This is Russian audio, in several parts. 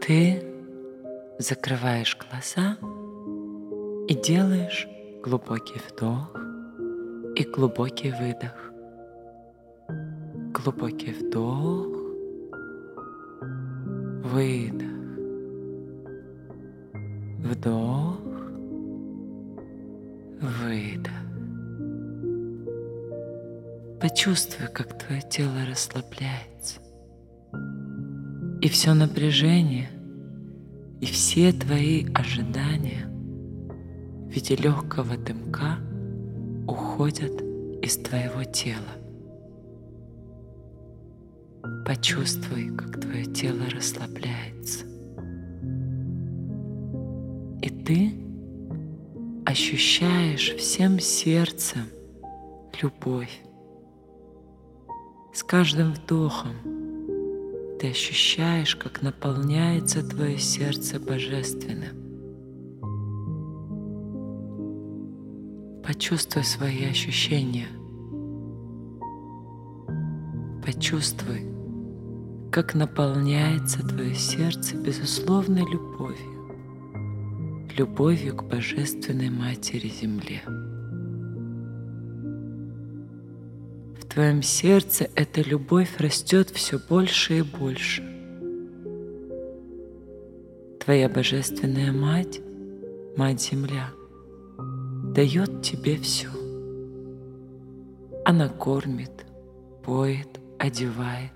Ты закрываешь глаза и делаешь глубокий вдох и глубокий выдох. Глубокий вдох, выдох, вдох, выдох. Почувствуй, как твое тело расслабляется. И все напряжение, и все твои ожидания в виде легкого дымка уходят из твоего тела. Почувствуй, как твое тело расслабляется. И ты ощущаешь всем сердцем любовь, с каждым вдохом ты ощущаешь, как наполняется твое сердце божественным. Почувствуй свои ощущения. Почувствуй, как наполняется твое сердце безусловной любовью, любовью к Божественной Матери Земле. Твоем сердце эта любовь растет все больше и больше. Твоя Божественная Мать, Мать-Земля, дает тебе все. Она кормит, поет, одевает.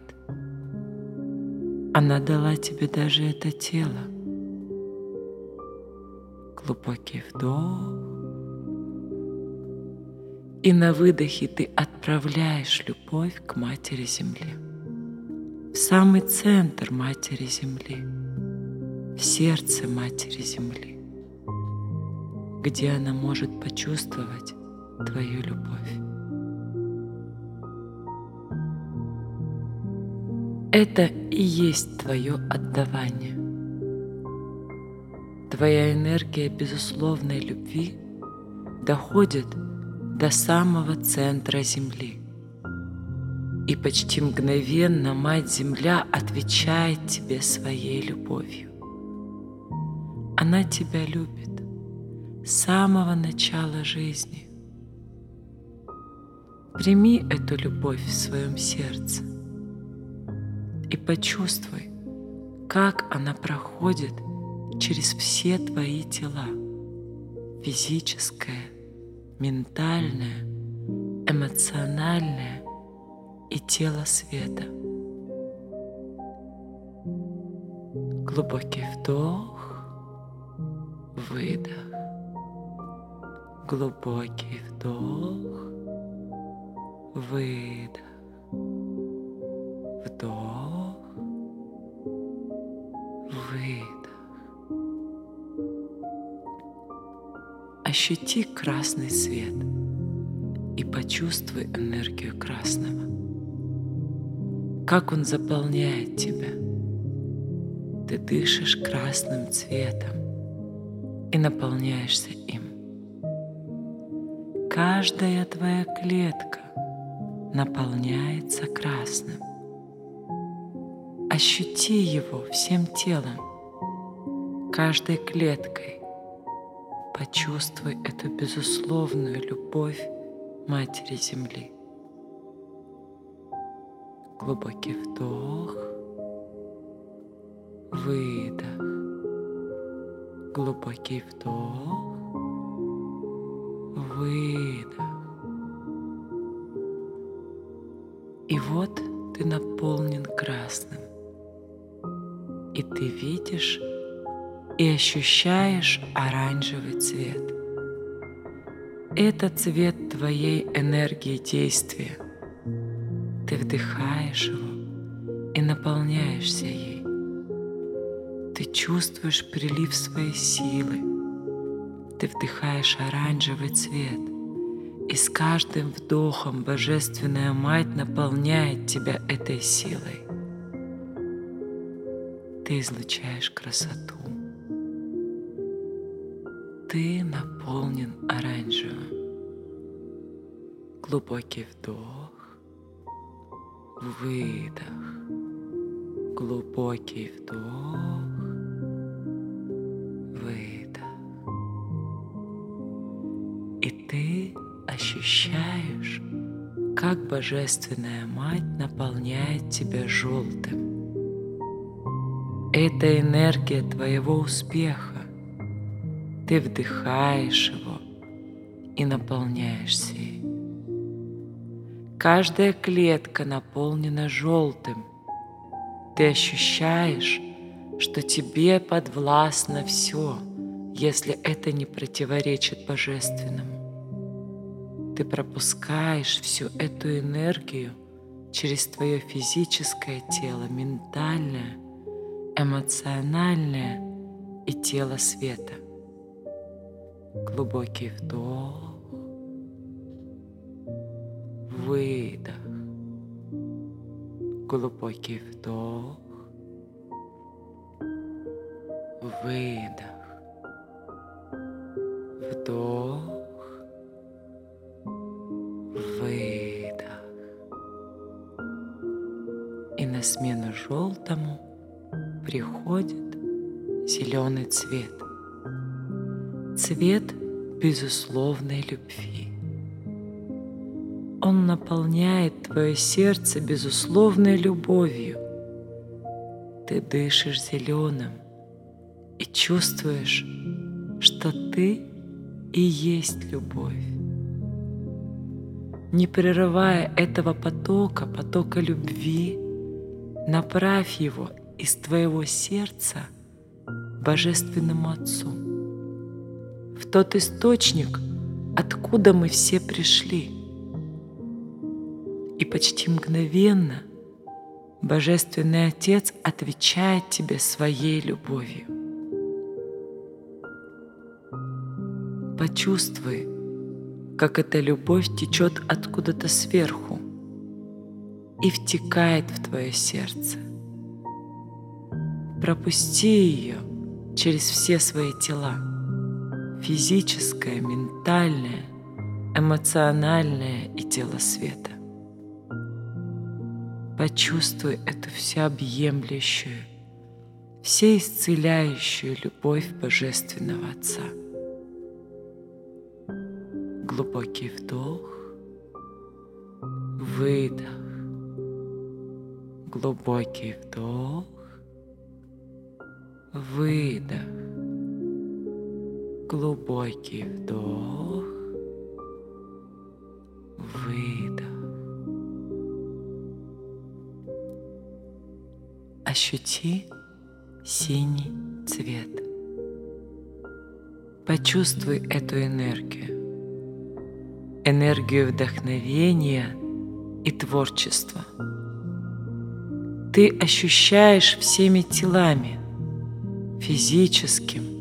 Она дала тебе даже это тело. Глубокий вдох и на выдохе ты отправляешь любовь к Матери Земли, в самый центр Матери Земли, в сердце Матери Земли, где она может почувствовать твою любовь. Это и есть твое отдавание. Твоя энергия безусловной любви доходит до самого центра Земли. И почти мгновенно Мать-Земля отвечает тебе своей любовью. Она тебя любит с самого начала жизни. Прими эту любовь в своем сердце и почувствуй, как она проходит через все твои тела, физическое, ментальное, эмоциональное и тело света. Глубокий вдох, выдох. Глубокий вдох, выдох. Вдох, выдох. Ощути красный свет и почувствуй энергию красного. Как он заполняет тебя. Ты дышишь красным цветом и наполняешься им. Каждая твоя клетка наполняется красным. Ощути его всем телом, каждой клеткой, Почувствуй эту безусловную любовь Матери Земли. Глубокий вдох, выдох, глубокий вдох, выдох. И вот ты наполнен красным, и ты видишь и ощущаешь оранжевый цвет. Это цвет твоей энергии действия. Ты вдыхаешь его и наполняешься ей. Ты чувствуешь прилив своей силы. Ты вдыхаешь оранжевый цвет. И с каждым вдохом Божественная Мать наполняет тебя этой силой. Ты излучаешь красоту ты наполнен оранжевым. Глубокий вдох, выдох, глубокий вдох, выдох. И ты ощущаешь, как Божественная Мать наполняет тебя желтым. Это энергия твоего успеха ты вдыхаешь его и наполняешься ей. Каждая клетка наполнена желтым. Ты ощущаешь, что тебе подвластно все, если это не противоречит божественному. Ты пропускаешь всю эту энергию через твое физическое тело, ментальное, эмоциональное и тело света. Глубокий вдох, выдох, глубокий вдох, выдох, вдох, выдох. И на смену желтому приходит зеленый цвет. Цвет безусловной любви. Он наполняет твое сердце безусловной любовью. Ты дышишь зеленым и чувствуешь, что ты и есть любовь. Не прерывая этого потока, потока любви, направь его из твоего сердца Божественному Отцу, в тот источник, откуда мы все пришли – и почти мгновенно Божественный Отец отвечает тебе своей любовью. Почувствуй, как эта любовь течет откуда-то сверху и втекает в твое сердце. Пропусти ее через все свои тела – физическое, ментальное, эмоциональное и тело света. Почувствуй эту всеобъемлющую, всеисцеляющую любовь Божественного Отца. Глубокий вдох, выдох, глубокий вдох, выдох, глубокий вдох, выдох. ощути синий цвет. Почувствуй эту энергию, энергию вдохновения и творчества. Ты ощущаешь всеми телами, физическим,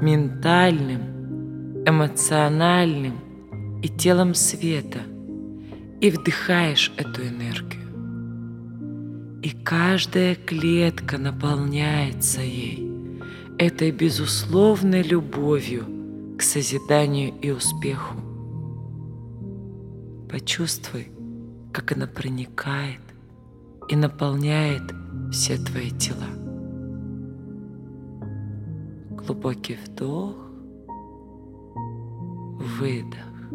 ментальным, эмоциональным и телом света, и вдыхаешь эту энергию и каждая клетка наполняется ей, этой безусловной любовью к созиданию и успеху. Почувствуй, как она проникает и наполняет все твои тела. Глубокий вдох, выдох,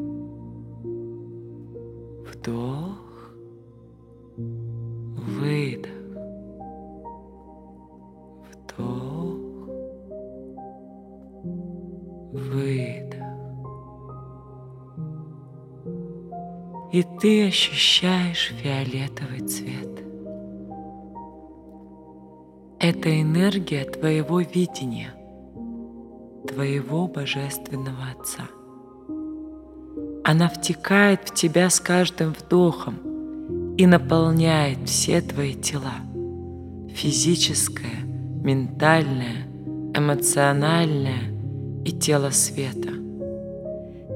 вдох, Выдох. Вдох. Выдох. И ты ощущаешь фиолетовый цвет. Это энергия твоего видения, твоего Божественного Отца. Она втекает в тебя с каждым вдохом – и наполняет все твои тела – физическое, ментальное, эмоциональное и тело света.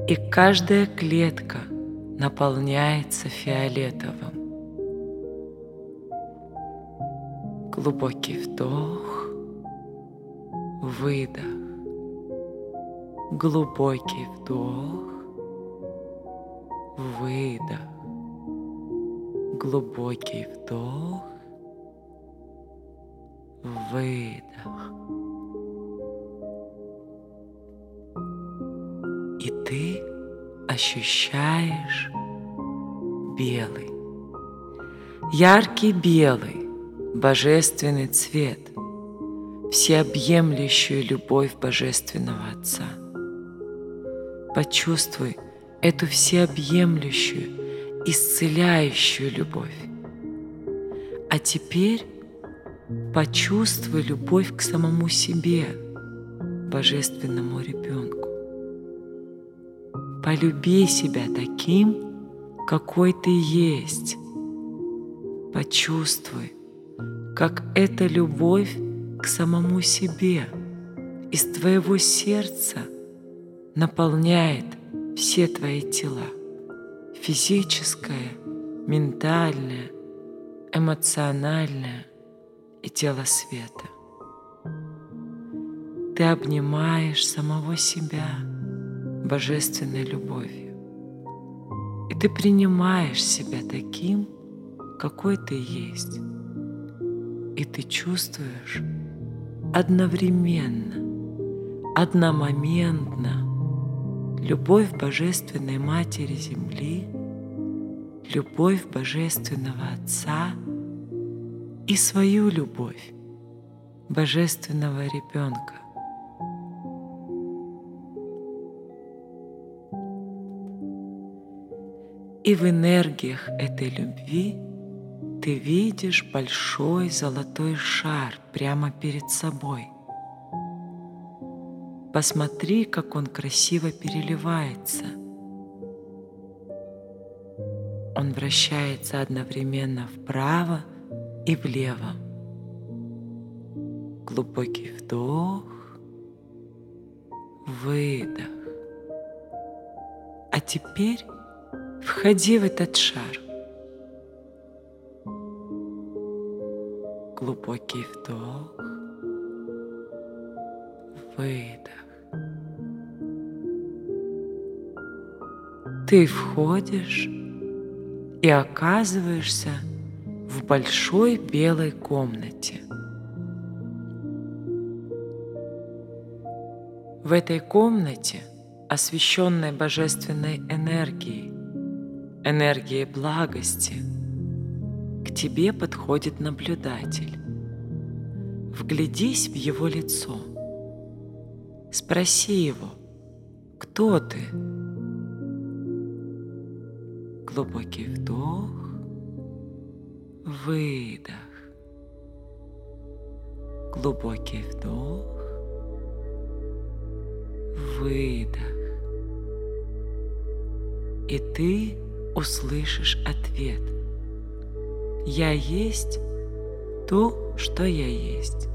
И каждая клетка наполняется фиолетовым. Глубокий вдох, выдох, глубокий вдох, выдох глубокий вдох, выдох. И ты ощущаешь белый, яркий белый, божественный цвет, всеобъемлющую любовь Божественного Отца. Почувствуй эту всеобъемлющую, исцеляющую любовь. А теперь почувствуй любовь к самому себе, божественному ребенку. Полюби себя таким, какой ты есть. Почувствуй, как эта любовь к самому себе из твоего сердца наполняет все твои тела. Физическое, ментальное, эмоциональное и тело света. Ты обнимаешь самого себя божественной любовью. И ты принимаешь себя таким, какой ты есть. И ты чувствуешь одновременно, одномоментно любовь Божественной Матери Земли, любовь Божественного Отца и свою любовь Божественного ребенка. И в энергиях этой любви ты видишь большой золотой шар прямо перед собой. Посмотри, как он красиво переливается. Он вращается одновременно вправо и влево. Глубокий вдох, выдох. А теперь Входи в этот шар. Глубокий вдох, выдох. Ты входишь и оказываешься в большой белой комнате. В этой комнате, освещенной божественной энергией, энергией благости, к тебе подходит наблюдатель. Вглядись в его лицо. Спроси его, кто ты? Глубокий вдох, выдох. Глубокий вдох, выдох. И ты услышишь ответ. Я есть то, что я есть.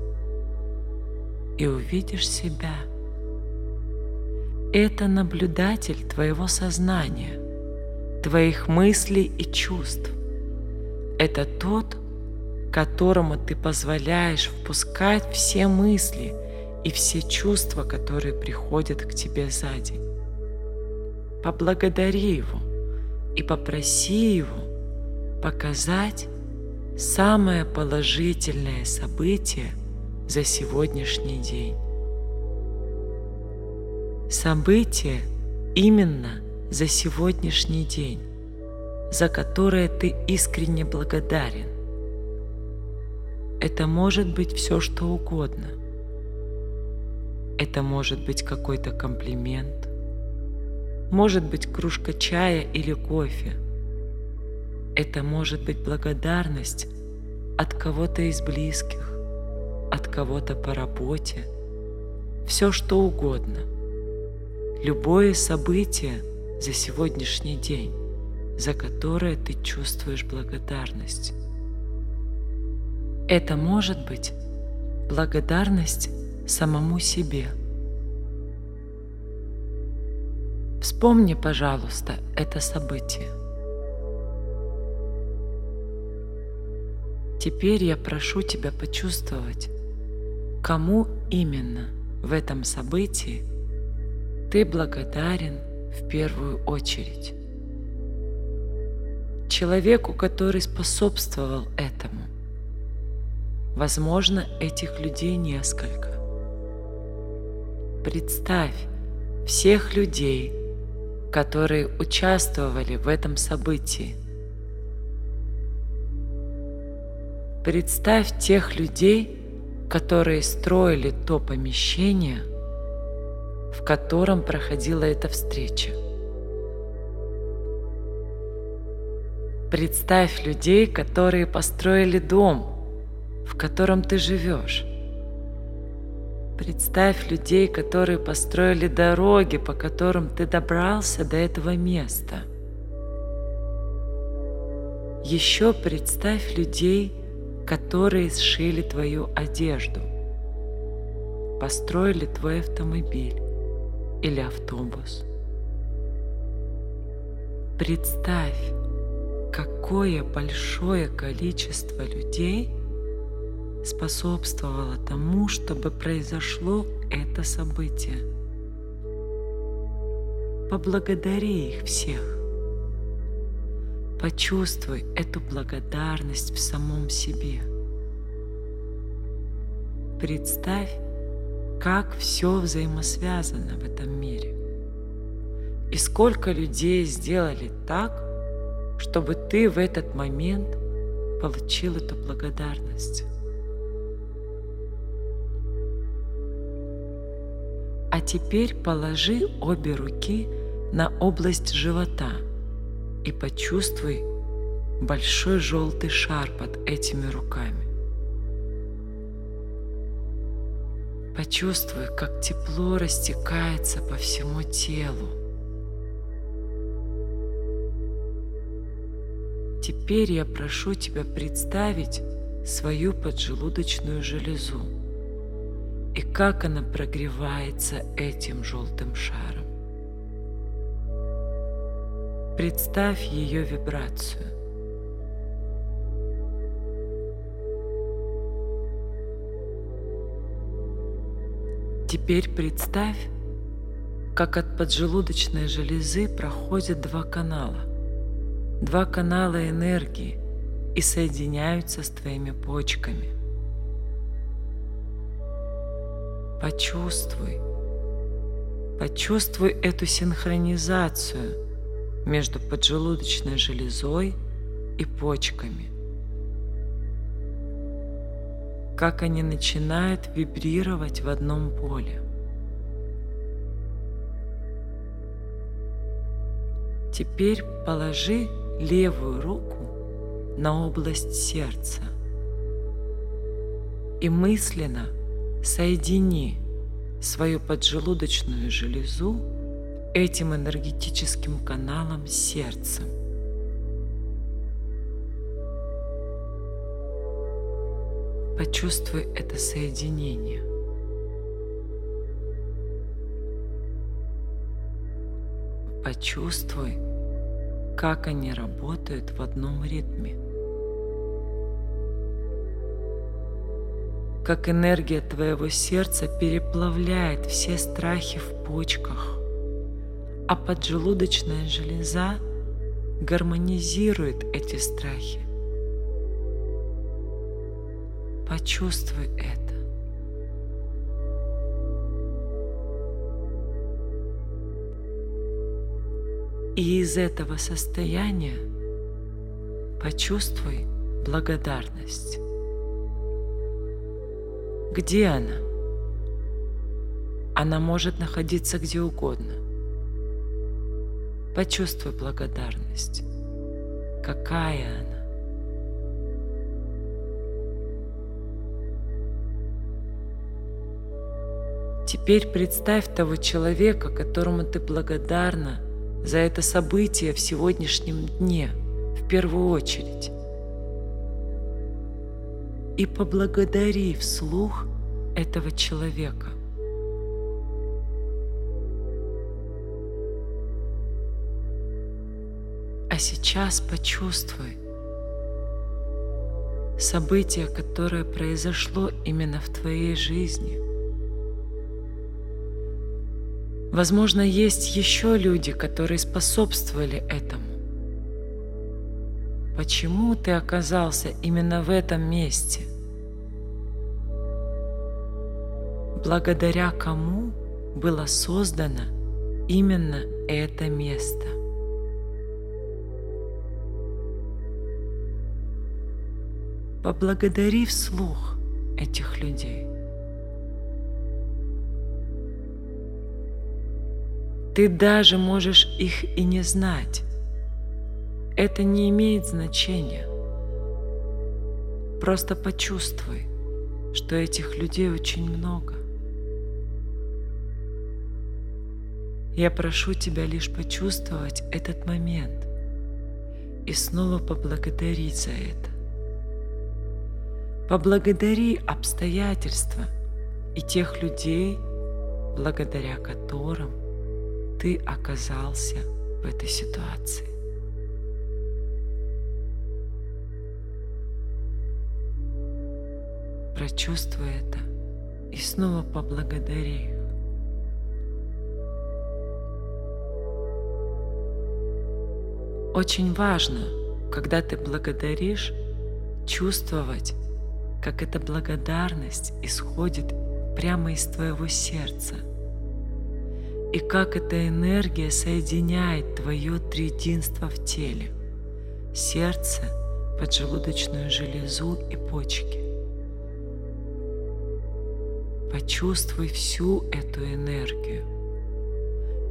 И увидишь себя. Это наблюдатель твоего сознания, твоих мыслей и чувств. Это тот, которому ты позволяешь впускать все мысли и все чувства, которые приходят к тебе сзади. Поблагодари его – и попроси его показать самое положительное событие за сегодняшний день. Событие именно за сегодняшний день, за которое ты искренне благодарен. Это может быть все, что угодно. Это может быть какой-то комплимент, может быть кружка чая или кофе. Это может быть благодарность от кого-то из близких, от кого-то по работе, все что угодно. Любое событие за сегодняшний день, за которое ты чувствуешь благодарность. Это может быть благодарность самому себе – Вспомни, пожалуйста, это событие. Теперь я прошу тебя почувствовать, кому именно в этом событии ты благодарен в первую очередь. Человеку, который способствовал этому. Возможно, этих людей несколько. Представь всех людей, которые участвовали в этом событии. Представь тех людей, которые строили то помещение, котором проходила эта встреча. Представь людей, которые построили дом, в котором ты живешь. Представь людей, которые построили дороги, по которым ты добрался до этого места. Еще представь людей, которые сшили твою одежду, построили твой автомобиль или автобус. Представь, какое большое количество людей – способствовало тому, чтобы произошло это событие. Поблагодари их всех. Почувствуй эту благодарность в самом себе. Представь, как все взаимосвязано в этом мире. И сколько людей сделали так, чтобы ты в этот момент получил эту благодарность. А теперь положи обе руки на область живота и почувствуй большой желтый шар под этими руками. Почувствуй, как тепло растекается по всему телу. Теперь я прошу тебя представить свою поджелудочную железу и как она прогревается этим желтым шаром. Представь ее вибрацию. Теперь представь, как от поджелудочной железы проходят два канала. Два канала энергии и соединяются с твоими почками – Почувствуй, почувствуй эту синхронизацию между поджелудочной железой и почками. Как они начинают вибрировать в одном поле. Теперь положи левую руку на область сердца и мысленно – Соедини свою поджелудочную железу этим энергетическим каналом с Почувствуй это соединение. Почувствуй, как они работают в одном ритме. как энергия твоего сердца переплавляет все страхи в почках, а поджелудочная железа гармонизирует эти страхи. Почувствуй это. И из этого состояния почувствуй благодарность. Где она? Она может находиться где угодно. Почувствуй благодарность. Какая она? Теперь представь того человека, которому ты благодарна за это событие в сегодняшнем дне, в первую очередь и поблагодари вслух этого человека. А сейчас почувствуй событие, которое произошло именно в твоей жизни. Возможно, есть еще люди, которые способствовали этому. Почему ты оказался именно в этом месте? Благодаря кому было создано именно это место. Поблагодари вслух этих людей. Ты даже можешь их и не знать. Это не имеет значения. Просто почувствуй, что этих людей очень много. Я прошу тебя лишь почувствовать этот момент и снова поблагодарить за это. Поблагодари обстоятельства и тех людей, благодаря которым ты оказался в этой ситуации. Прочувствуй это и снова поблагодари их. Очень важно, когда ты благодаришь, чувствовать, как эта благодарность исходит прямо из твоего сердца, и как эта энергия соединяет твое триединство в теле, сердце, поджелудочную железу и почки. Почувствуй всю эту энергию.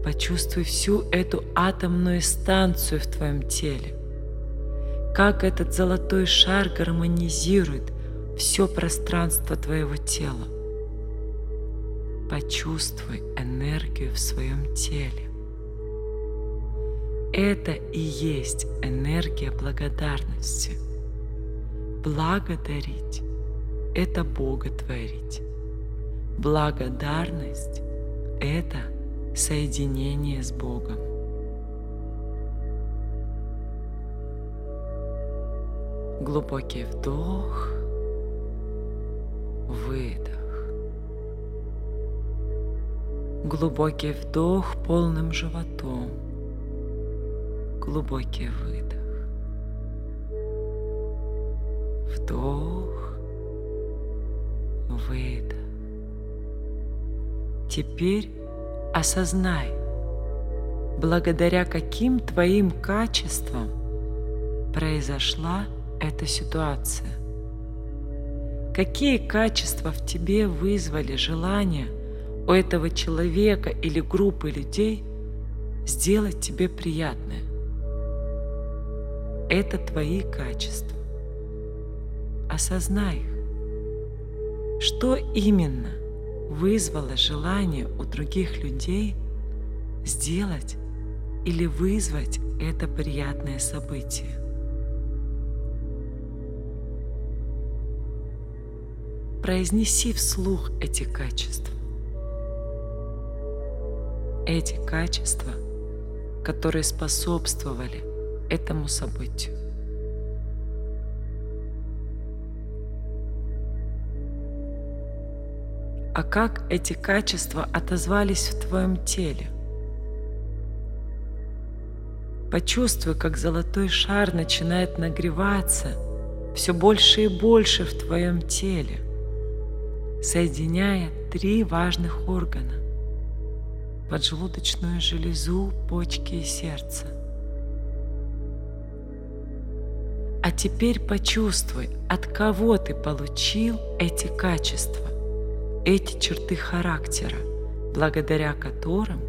Почувствуй всю эту атомную станцию в твоем теле. Как этот золотой шар гармонизирует все пространство твоего тела. Почувствуй энергию в своем теле. Это и есть энергия благодарности. Благодарить – это Бога творить. Благодарность – это соединение с Богом. Глубокий вдох, Глубокий вдох полным животом. Глубокий выдох. Вдох, выдох. Теперь осознай, благодаря каким твоим качествам произошла эта ситуация. Какие качества в тебе вызвали желание у этого человека или группы людей сделать тебе приятное? Это твои качества. Осознай их. Что именно вызвало желание у других людей сделать или вызвать это приятное событие. Произнеси вслух эти качества. Эти качества, которые способствовали этому событию. а как эти качества отозвались в твоем теле. Почувствуй, как золотой шар начинает нагреваться все больше и больше в твоем теле, соединяя три важных органа – поджелудочную железу, почки и сердце. А теперь почувствуй, от кого ты получил эти качества эти черты характера, благодаря которым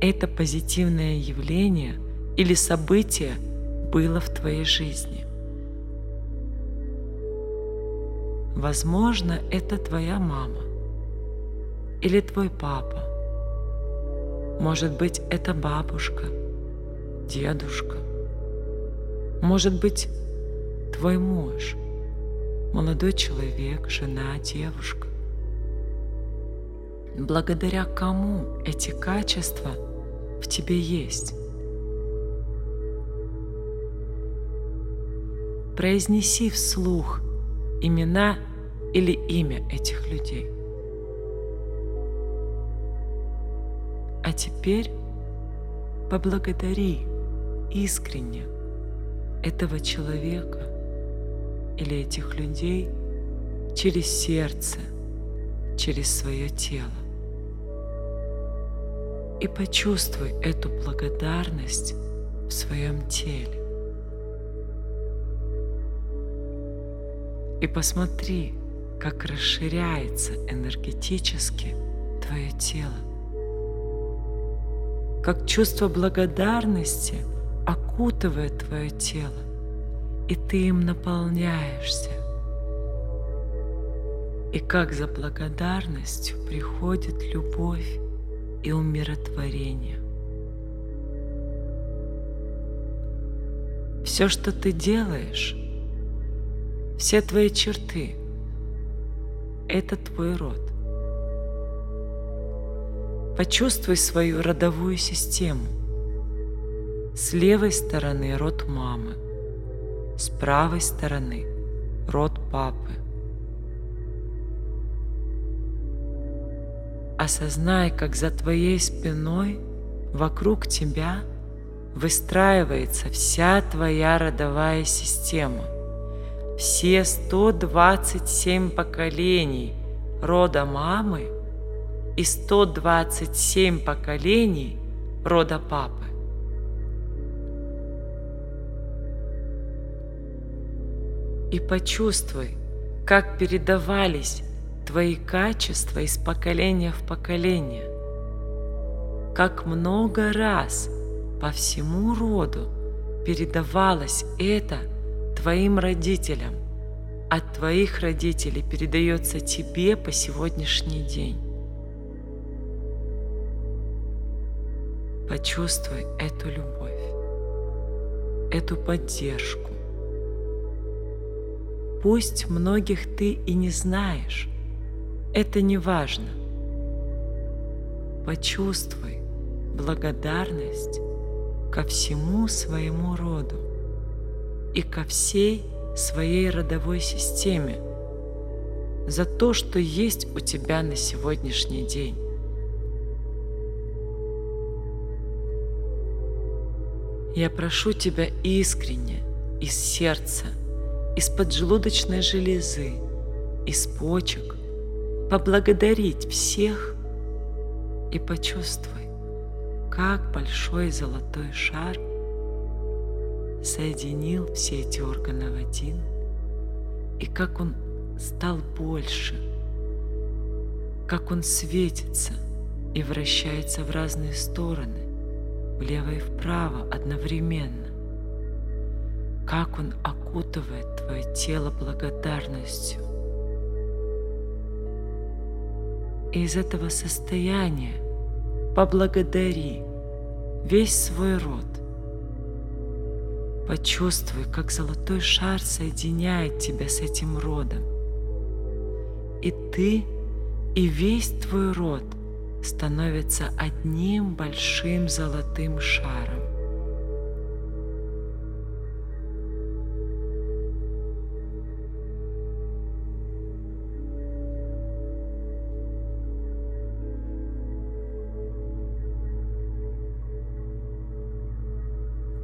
это позитивное явление или событие было в твоей жизни. Возможно, это твоя мама или твой папа. Может быть, это бабушка, дедушка. Может быть, твой муж, молодой человек, жена, девушка благодаря кому эти качества в тебе есть. Произнеси вслух имена или имя этих людей. Теперь поблагодари искренне этого человека или этих людей через сердце, через свое тело и почувствуй эту благодарность в своем теле. И посмотри, как расширяется энергетически твое тело. Как чувство благодарности окутывает твое тело, и ты им наполняешься. И как за благодарностью приходит любовь и умиротворение. Все, что ты делаешь, все твои черты – это твой род. Почувствуй свою родовую систему. С левой стороны род мамы, с правой стороны род папы. Осознай, как за твоей спиной вокруг тебя выстраивается вся твоя родовая система – все 127 поколений рода мамы и 127 поколений рода папы. И почувствуй, как передавались твои качества из поколения в поколение, как много раз по всему роду передавалось это – твоим родителям, от твоих родителей передается тебе по сегодняшний день. Почувствуй эту любовь, эту поддержку. Пусть многих ты и не знаешь, это не важно. Почувствуй благодарность ко всему своему роду и ко всей своей родовой системе за то, что есть у тебя на сегодняшний день. Я прошу тебя искренне, из сердца, из поджелудочной железы, из почек, поблагодарить всех и почувствуй, как большой золотой шар – соединил все эти органы в один, и как он стал больше, как он светится и вращается в разные стороны, влево и вправо одновременно, как он окутывает твое тело благодарностью. И из этого состояния поблагодари весь свой род, Почувствуй, как золотой шар соединяет тебя с этим родом. И ты, и весь твой род становятся одним большим золотым шаром.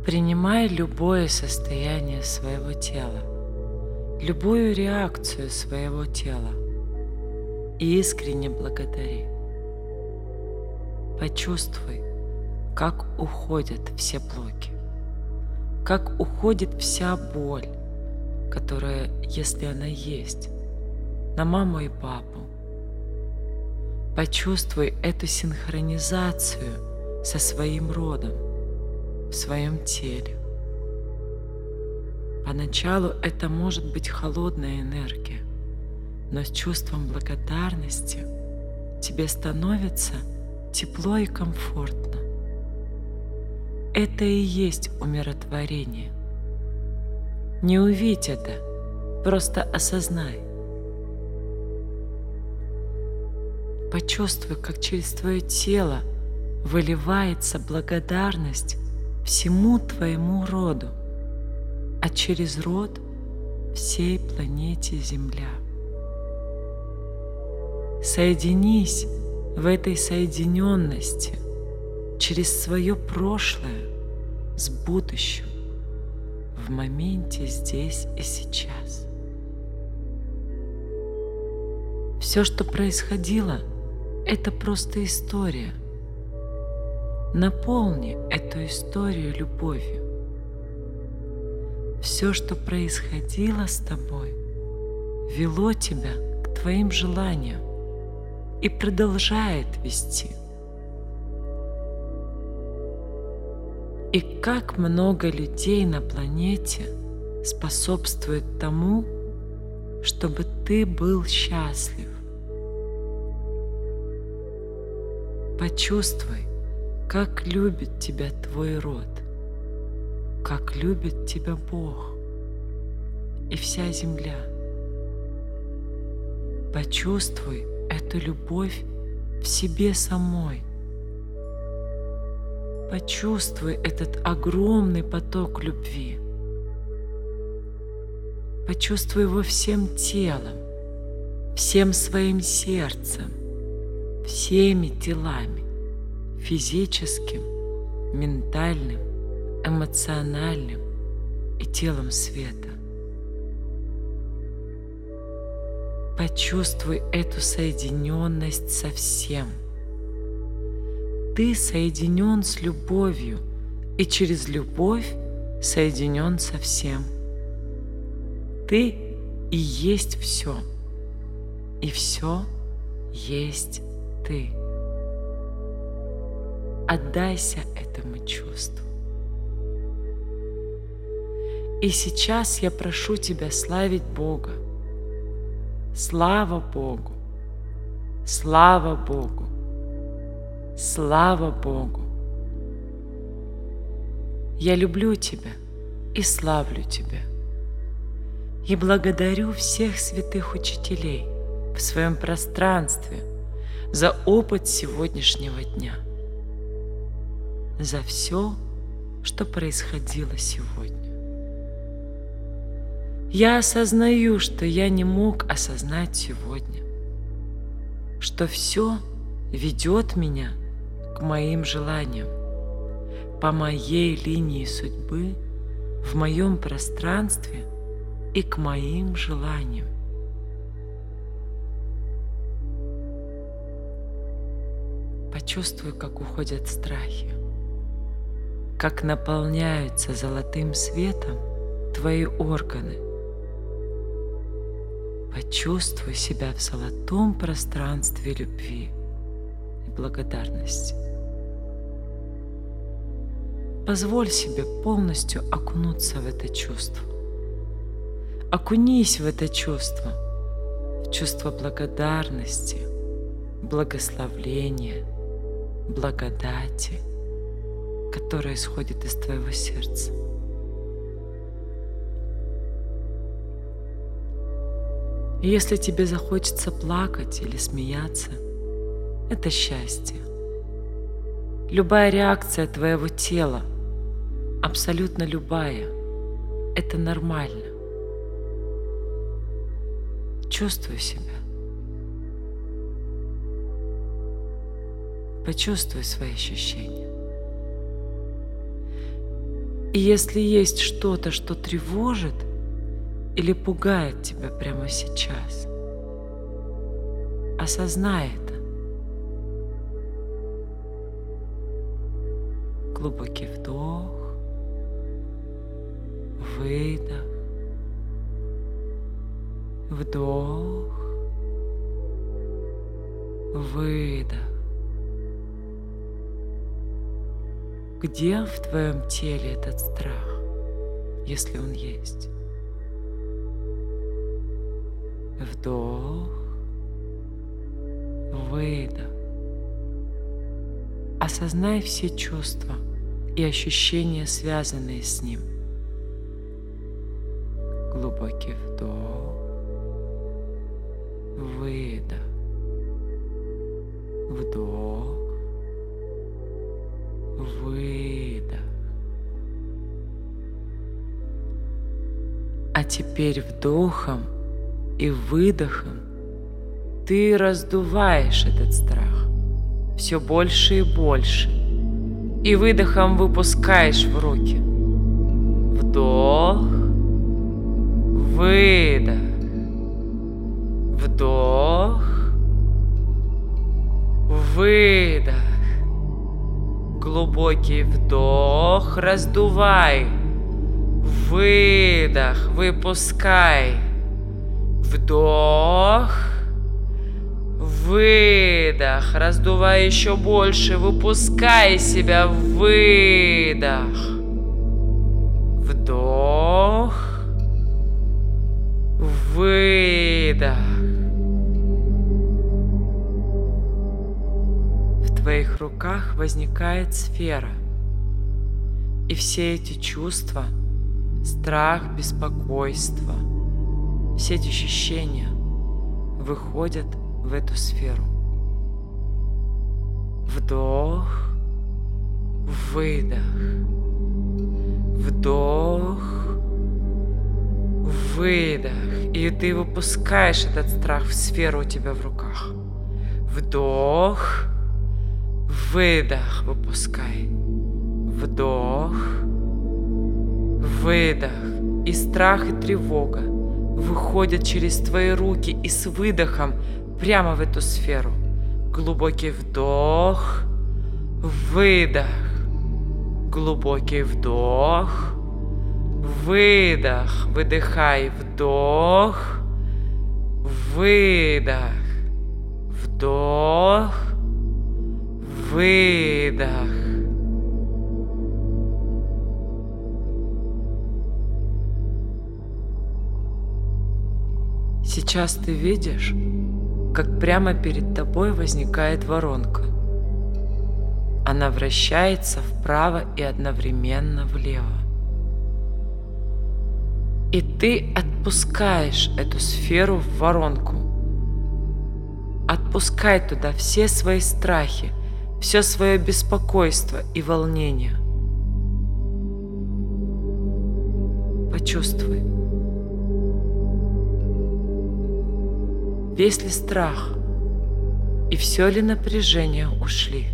Принимай любое состояние своего тела, любую реакцию своего тела и искренне благодари. Почувствуй, как уходят все блоки, как уходит вся боль, которая, если она есть, на маму и папу. Почувствуй эту синхронизацию со своим родом – в своем теле. Поначалу это может быть холодная энергия, но с чувством благодарности тебе становится тепло и комфортно. Это и есть умиротворение. Не увидь это, просто осознай. Почувствуй, как через твое тело выливается благодарность всему твоему роду, а через род всей планете Земля. Соединись в этой соединенности через свое прошлое с будущим в моменте здесь и сейчас. Все, что происходило, это просто история. Наполни эту историю любовью. Все, что происходило с тобой, вело тебя к твоим желаниям и продолжает вести. И как много людей на планете способствует тому, чтобы ты был счастлив. Почувствуй, как любит тебя твой род, как любит тебя Бог и вся земля. Почувствуй эту любовь в себе самой. Почувствуй этот огромный поток любви. Почувствуй его всем телом, всем своим сердцем, всеми телами, физическим, ментальным, эмоциональным и телом света. Почувствуй эту соединенность со всем. Ты соединен с любовью и через любовь соединен со всем. Ты и есть все, и все есть ты. Отдайся этому чувству. И сейчас я прошу тебя славить Бога, Слава Богу! Слава Богу! Слава Богу! Я люблю Тебя и славлю Тебя. И благодарю всех святых учителей в своем пространстве за опыт сегодняшнего дня, за все, что происходило сегодня. Я осознаю, что я не мог осознать сегодня, что все ведет меня к моим желаниям, по моей линии судьбы, в моем пространстве и к моим желаниям. Почувствуй, как уходят страхи, как наполняются золотым светом твои органы – Почувствуй себя в золотом пространстве любви и благодарности. Позволь себе полностью окунуться в это чувство. Окунись в это чувство, в чувство благодарности, благословления, благодати, которое исходит из твоего сердца. И если тебе захочется плакать или смеяться, это счастье. Любая реакция твоего тела, абсолютно любая, это нормально. Чувствуй себя. Почувствуй свои ощущения. И если есть что-то, что тревожит – или пугает тебя прямо сейчас. Осознай это. Глубокий вдох, выдох, вдох, выдох. Где в твоем теле этот страх, если он есть? Вдох, выдох. Осознай все чувства и ощущения, связанные с ним. Глубокий вдох, выдох, вдох, выдох. А теперь вдохом и выдохом ты раздуваешь этот страх все больше и больше. И выдохом выпускаешь в руки. Вдох, выдох, вдох, выдох. Глубокий вдох, раздувай. Выдох, выпускай. Вдох. Выдох. Раздувай еще больше. Выпускай себя. Выдох. Вдох. Выдох. В твоих руках возникает сфера. И все эти чувства, страх, беспокойство, все эти ощущения выходят в эту сферу. Вдох, выдох, вдох, выдох. И ты выпускаешь этот страх в сферу у тебя в руках. Вдох, выдох, выпускай. Вдох, выдох. И страх, и тревога выходят через твои руки и с выдохом прямо в эту сферу. Глубокий вдох, выдох. Глубокий вдох, выдох. Выдыхай, вдох, выдох. Вдох, выдох. Сейчас ты видишь, как прямо перед тобой возникает воронка. Она вращается вправо и одновременно влево. И ты отпускаешь эту сферу в воронку. Отпускай туда все свои страхи, все свое беспокойство и волнение. Почувствуй. Весь ли страх и все ли напряжение ушли?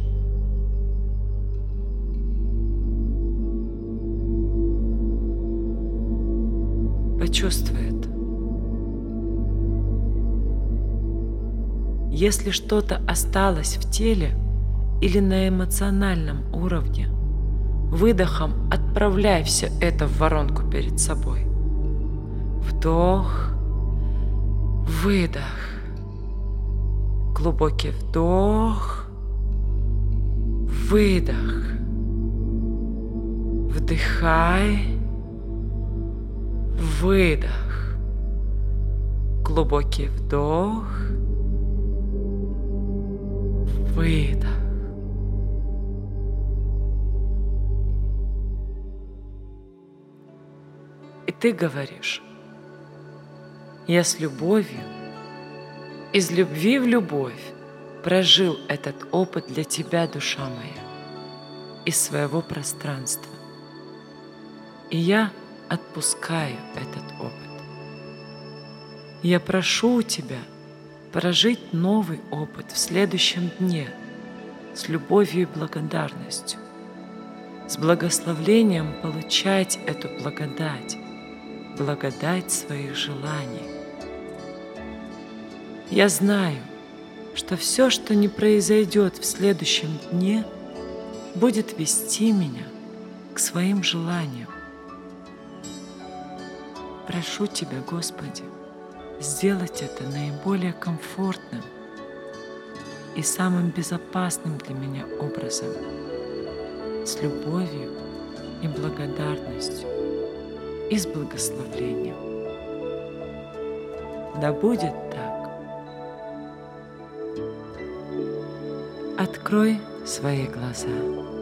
Почувствуй это. Если что-то осталось в теле или на эмоциональном уровне, выдохом отправляй все это в воронку перед собой. Вдох, выдох. Глубокий вдох, выдох. Вдыхай, выдох. Глубокий вдох, выдох. И ты говоришь, я с любовью из любви в любовь прожил этот опыт для тебя, душа моя, из своего пространства. И я отпускаю этот опыт. Я прошу у тебя прожить новый опыт в следующем дне с любовью и благодарностью, с благословлением получать эту благодать, благодать своих желаний, я знаю, что все, что не произойдет в следующем дне, будет вести меня к своим желаниям. Прошу Тебя, Господи, сделать это наиболее комфортным и самым безопасным для меня образом, с любовью и благодарностью и с благословением. Да будет Открой свои глаза.